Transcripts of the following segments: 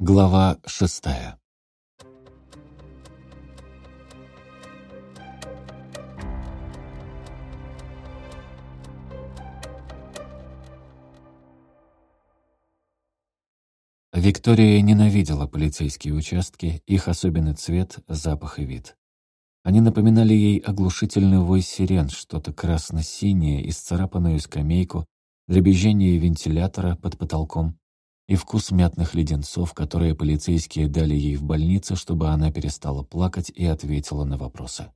Глава шестая Виктория ненавидела полицейские участки, их особенный цвет, запах и вид. Они напоминали ей оглушительный вой сирен, что-то красно-синее, исцарапанную скамейку, дребезжение вентилятора под потолком и вкус мятных леденцов, которые полицейские дали ей в больнице, чтобы она перестала плакать и ответила на вопросы.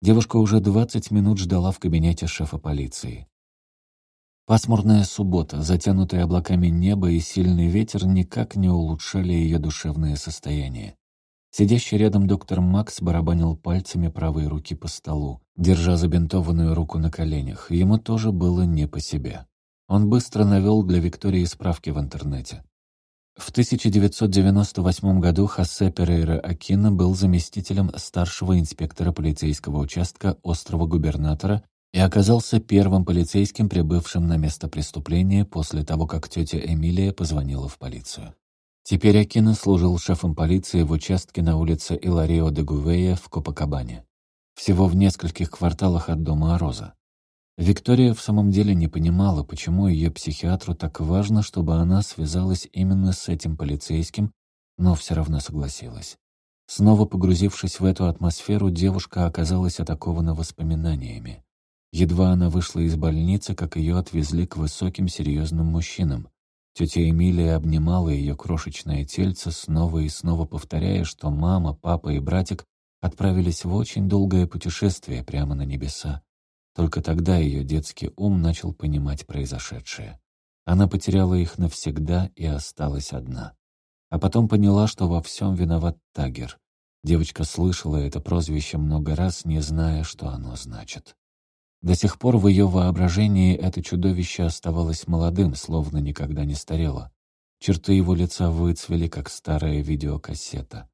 Девушка уже 20 минут ждала в кабинете шефа полиции. Пасмурная суббота, затянутая облаками небо и сильный ветер никак не улучшали ее душевное состояние. Сидящий рядом доктор Макс барабанил пальцами правой руки по столу, держа забинтованную руку на коленях. Ему тоже было не по себе. Он быстро навел для Виктории справки в интернете. В 1998 году Хосе Перейра Акина был заместителем старшего инспектора полицейского участка острова губернатора и оказался первым полицейским, прибывшим на место преступления после того, как тетя Эмилия позвонила в полицию. Теперь Акина служил шефом полиции в участке на улице Иларио де Гувея в Копакабане, всего в нескольких кварталах от дома Ароза. Виктория в самом деле не понимала, почему ее психиатру так важно, чтобы она связалась именно с этим полицейским, но все равно согласилась. Снова погрузившись в эту атмосферу, девушка оказалась атакована воспоминаниями. Едва она вышла из больницы, как ее отвезли к высоким серьезным мужчинам. Тетя Эмилия обнимала ее крошечное тельце, снова и снова повторяя, что мама, папа и братик отправились в очень долгое путешествие прямо на небеса. Только тогда ее детский ум начал понимать произошедшее. Она потеряла их навсегда и осталась одна. А потом поняла, что во всем виноват Тагер. Девочка слышала это прозвище много раз, не зная, что оно значит. До сих пор в ее воображении это чудовище оставалось молодым, словно никогда не старело. Черты его лица выцвели, как старая видеокассета.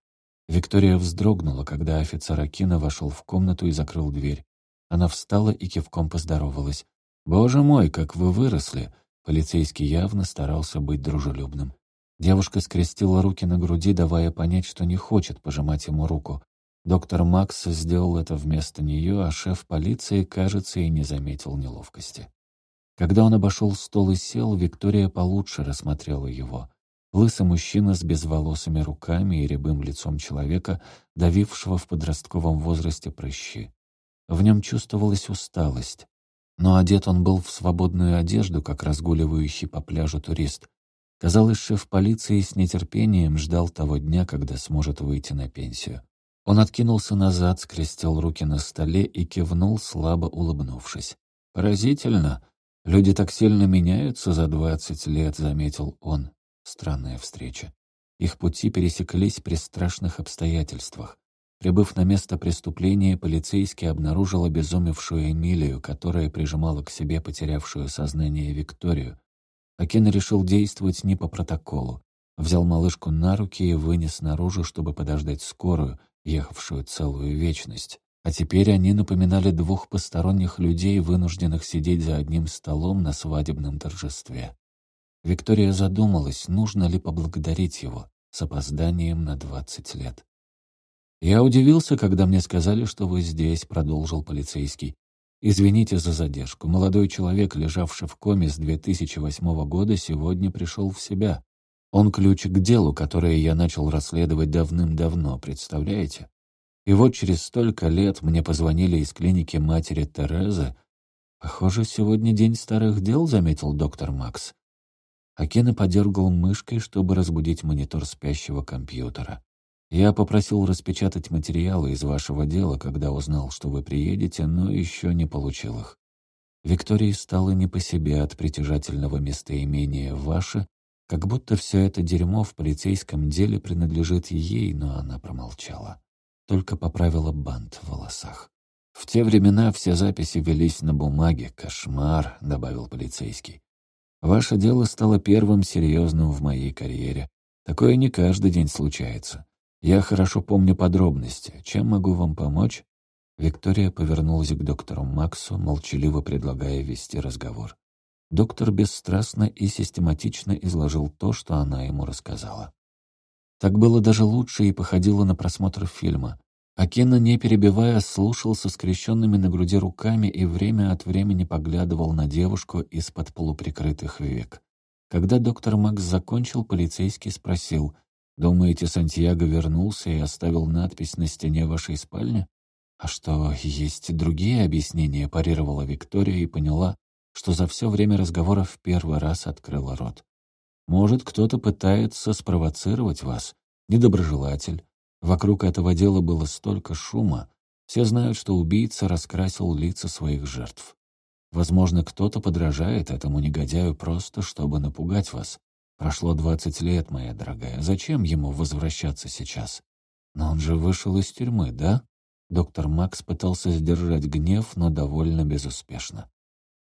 Виктория вздрогнула, когда офицер Акина вошел в комнату и закрыл дверь. Она встала и кивком поздоровалась. «Боже мой, как вы выросли!» Полицейский явно старался быть дружелюбным. Девушка скрестила руки на груди, давая понять, что не хочет пожимать ему руку. Доктор Макс сделал это вместо нее, а шеф полиции, кажется, и не заметил неловкости. Когда он обошел стол и сел, Виктория получше рассмотрела его. Лысый мужчина с безволосыми руками и рябым лицом человека, давившего в подростковом возрасте прыщи. В нем чувствовалась усталость. Но одет он был в свободную одежду, как разгуливающий по пляжу турист. Казалось, шеф полиции с нетерпением ждал того дня, когда сможет выйти на пенсию. Он откинулся назад, скрестил руки на столе и кивнул, слабо улыбнувшись. «Поразительно. Люди так сильно меняются за двадцать лет», — заметил он. Странная встреча. Их пути пересеклись при страшных обстоятельствах. Прибыв на место преступления, полицейский обнаружил обезумевшую Эмилию, которая прижимала к себе потерявшую сознание Викторию. Акин решил действовать не по протоколу. Взял малышку на руки и вынес наружу, чтобы подождать скорую, ехавшую целую вечность. А теперь они напоминали двух посторонних людей, вынужденных сидеть за одним столом на свадебном торжестве. Виктория задумалась, нужно ли поблагодарить его с опозданием на двадцать лет. «Я удивился, когда мне сказали, что вы здесь», — продолжил полицейский. «Извините за задержку. Молодой человек, лежавший в коме с 2008 года, сегодня пришел в себя. Он ключ к делу, которое я начал расследовать давным-давно, представляете? И вот через столько лет мне позвонили из клиники матери Терезы. Похоже, сегодня день старых дел, заметил доктор Макс. Акена подергал мышкой, чтобы разбудить монитор спящего компьютера. Я попросил распечатать материалы из вашего дела, когда узнал, что вы приедете, но еще не получил их. Виктории стало не по себе от притяжательного местоимения «ваше», как будто все это дерьмо в полицейском деле принадлежит ей, но она промолчала. Только поправила бант в волосах. «В те времена все записи велись на бумаге. Кошмар», — добавил полицейский. «Ваше дело стало первым серьезным в моей карьере. Такое не каждый день случается. Я хорошо помню подробности. Чем могу вам помочь?» Виктория повернулась к доктору Максу, молчаливо предлагая вести разговор. Доктор бесстрастно и систематично изложил то, что она ему рассказала. Так было даже лучше и походило на просмотр фильма. Акена, не перебивая, слушал со скрещенными на груди руками и время от времени поглядывал на девушку из-под полуприкрытых век. Когда доктор Макс закончил, полицейский спросил, «Думаете, Сантьяго вернулся и оставил надпись на стене вашей спальни?» «А что, есть другие объяснения?» — парировала Виктория и поняла, что за все время разговора в первый раз открыла рот. «Может, кто-то пытается спровоцировать вас? Недоброжелатель. Вокруг этого дела было столько шума. Все знают, что убийца раскрасил лица своих жертв. Возможно, кто-то подражает этому негодяю просто, чтобы напугать вас. Прошло двадцать лет, моя дорогая. Зачем ему возвращаться сейчас? Но он же вышел из тюрьмы, да? Доктор Макс пытался сдержать гнев, но довольно безуспешно.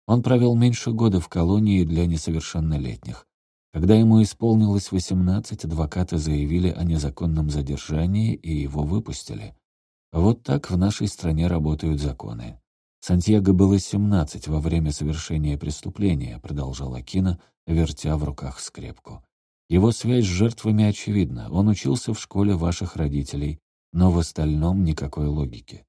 Он провел меньше года в колонии для несовершеннолетних. Когда ему исполнилось 18, адвокаты заявили о незаконном задержании и его выпустили. Вот так в нашей стране работают законы. Сантьяго было 17 во время совершения преступления, продолжал Акина, вертя в руках скрепку. Его связь с жертвами очевидна. Он учился в школе ваших родителей, но в остальном никакой логики.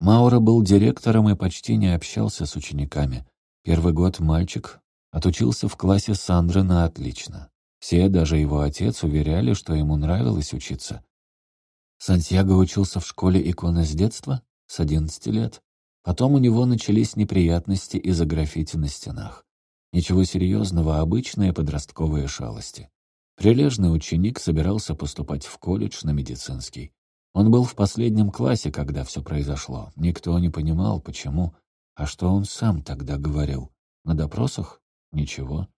Маура был директором и почти не общался с учениками. Первый год мальчик отучился в классе Сандры на отлично. Все, даже его отец, уверяли, что ему нравилось учиться. Сантьяго учился в школе иконы с детства, с 11 лет. Потом у него начались неприятности из-за граффити на стенах. Ничего серьезного, обычные подростковые шалости. Прилежный ученик собирался поступать в колледж на медицинский. Он был в последнем классе, когда все произошло. Никто не понимал, почему. А что он сам тогда говорил? На допросах? Ничего.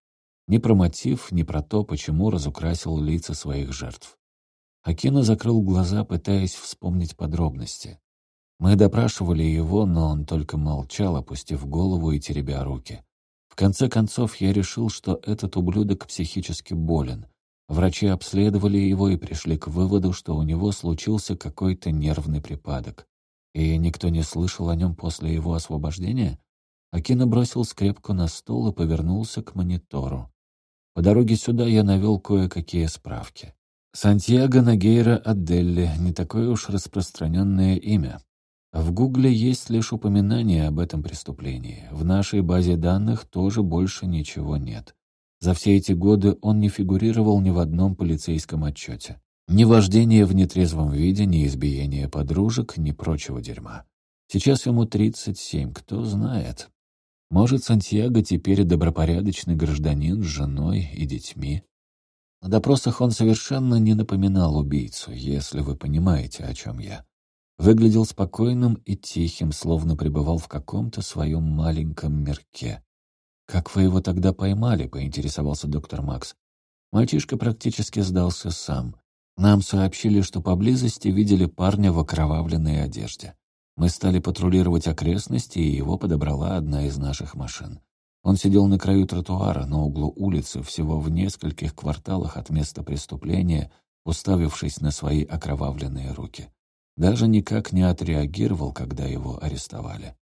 Ни про мотив, ни про то, почему разукрасил лица своих жертв. Акина закрыл глаза, пытаясь вспомнить подробности. Мы допрашивали его, но он только молчал, опустив голову и теребя руки. В конце концов, я решил, что этот ублюдок психически болен. Врачи обследовали его и пришли к выводу, что у него случился какой-то нервный припадок. И никто не слышал о нем после его освобождения? Акина бросил скрепку на стол и повернулся к монитору. По дороге сюда я навел кое-какие справки. Сантьяго Нагейра Аделли — не такое уж распространенное имя. В Гугле есть лишь упоминание об этом преступлении. В нашей базе данных тоже больше ничего нет. За все эти годы он не фигурировал ни в одном полицейском отчете. Ни вождение в нетрезвом виде, ни избиение подружек, ни прочего дерьма. Сейчас ему 37, кто знает. Может, Сантьяго теперь добропорядочный гражданин с женой и детьми. На допросах он совершенно не напоминал убийцу, если вы понимаете, о чем я. Выглядел спокойным и тихим, словно пребывал в каком-то своем маленьком мирке. «Как вы его тогда поймали?» — поинтересовался доктор Макс. Мальчишка практически сдался сам. Нам сообщили, что поблизости видели парня в окровавленной одежде. Мы стали патрулировать окрестности, и его подобрала одна из наших машин. Он сидел на краю тротуара, на углу улицы, всего в нескольких кварталах от места преступления, уставившись на свои окровавленные руки. Даже никак не отреагировал, когда его арестовали.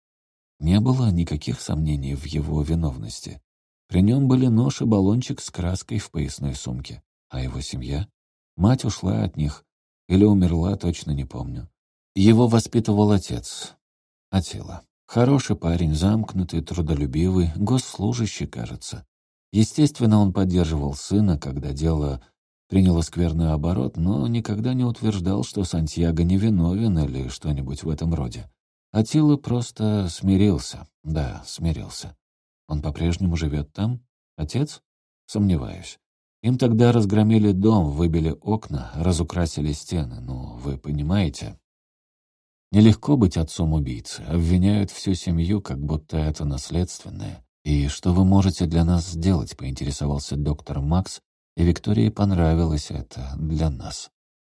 Не было никаких сомнений в его виновности. При нем были нож и баллончик с краской в поясной сумке. А его семья? Мать ушла от них. Или умерла, точно не помню. Его воспитывал отец. Атила. Хороший парень, замкнутый, трудолюбивый, госслужащий, кажется. Естественно, он поддерживал сына, когда дело приняло скверный оборот, но никогда не утверждал, что Сантьяго невиновен или что-нибудь в этом роде. Атила просто смирился. Да, смирился. Он по-прежнему живет там? Отец? Сомневаюсь. Им тогда разгромили дом, выбили окна, разукрасили стены. Ну, вы понимаете. Нелегко быть отцом убийцы. Обвиняют всю семью, как будто это наследственное. «И что вы можете для нас сделать?» — поинтересовался доктор Макс, и Виктории понравилось это для нас.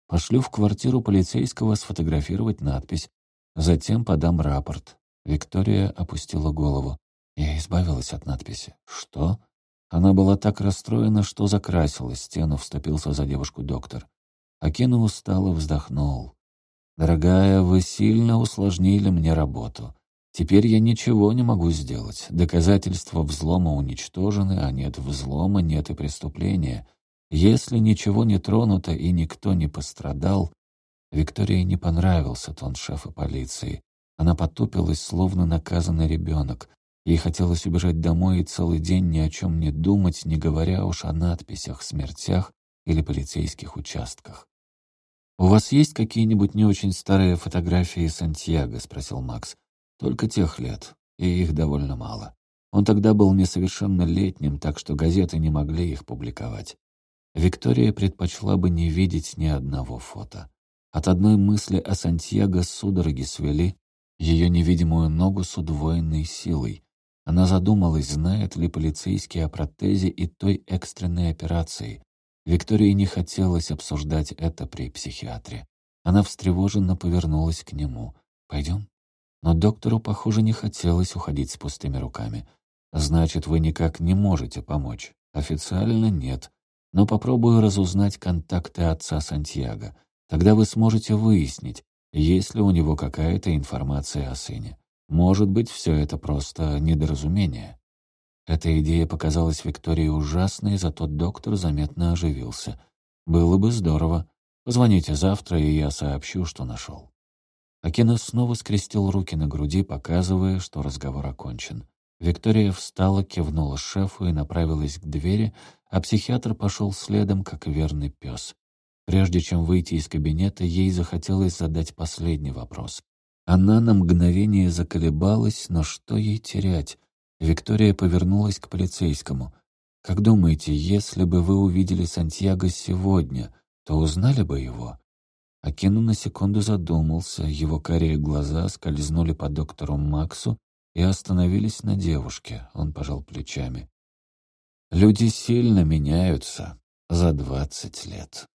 Пошлю в квартиру полицейского сфотографировать надпись. Затем подам рапорт. Виктория опустила голову. Я избавилась от надписи. Что? Она была так расстроена, что закрасила стену, вступился за девушку доктор. Акина устало вздохнул. «Дорогая, вы сильно усложнили мне работу. Теперь я ничего не могу сделать. Доказательства взлома уничтожены, а нет взлома, нет и преступления. Если ничего не тронуто и никто не пострадал, Виктории не понравился тон шефа полиции. Она потупилась, словно наказанный ребенок. Ей хотелось убежать домой и целый день ни о чем не думать, не говоря уж о надписях, смертях или полицейских участках. «У вас есть какие-нибудь не очень старые фотографии Сантьяго?» — спросил Макс. «Только тех лет, и их довольно мало. Он тогда был несовершеннолетним, так что газеты не могли их публиковать. Виктория предпочла бы не видеть ни одного фото. От одной мысли о Сантьяго судороги свели ее невидимую ногу с удвоенной силой. Она задумалась, знает ли полицейский о протезе и той экстренной операции. Виктории не хотелось обсуждать это при психиатре. Она встревоженно повернулась к нему. «Пойдем?» Но доктору, похоже, не хотелось уходить с пустыми руками. «Значит, вы никак не можете помочь?» «Официально нет. Но попробую разузнать контакты отца Сантьяго. Тогда вы сможете выяснить, есть ли у него какая-то информация о сыне. Может быть, все это просто недоразумение. Эта идея показалась Виктории ужасной, зато доктор заметно оживился. «Было бы здорово. Позвоните завтра, и я сообщу, что нашел». Акина снова скрестил руки на груди, показывая, что разговор окончен. Виктория встала, кивнула шефу и направилась к двери, а психиатр пошел следом, как верный пес. Прежде чем выйти из кабинета, ей захотелось задать последний вопрос. Она на мгновение заколебалась, но что ей терять? Виктория повернулась к полицейскому. «Как думаете, если бы вы увидели Сантьяго сегодня, то узнали бы его?» Акину на секунду задумался, его карие глаза скользнули по доктору Максу и остановились на девушке. Он пожал плечами. «Люди сильно меняются за двадцать лет».